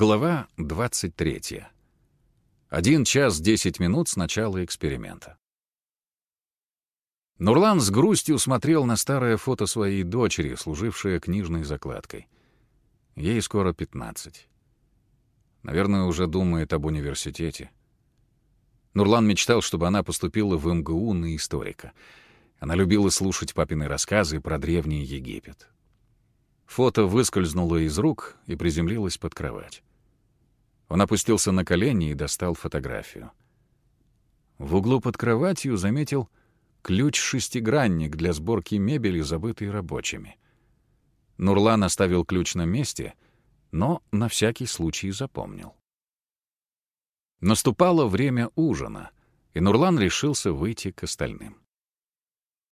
Глава 23. Один час десять минут с начала эксперимента. Нурлан с грустью смотрел на старое фото своей дочери, служившее книжной закладкой. Ей скоро 15. Наверное, уже думает об университете. Нурлан мечтал, чтобы она поступила в МГУ на историка. Она любила слушать папины рассказы про Древний Египет. Фото выскользнуло из рук и приземлилось под кровать. Он опустился на колени и достал фотографию. В углу под кроватью заметил ключ-шестигранник для сборки мебели, забытый рабочими. Нурлан оставил ключ на месте, но на всякий случай запомнил. Наступало время ужина, и Нурлан решился выйти к остальным.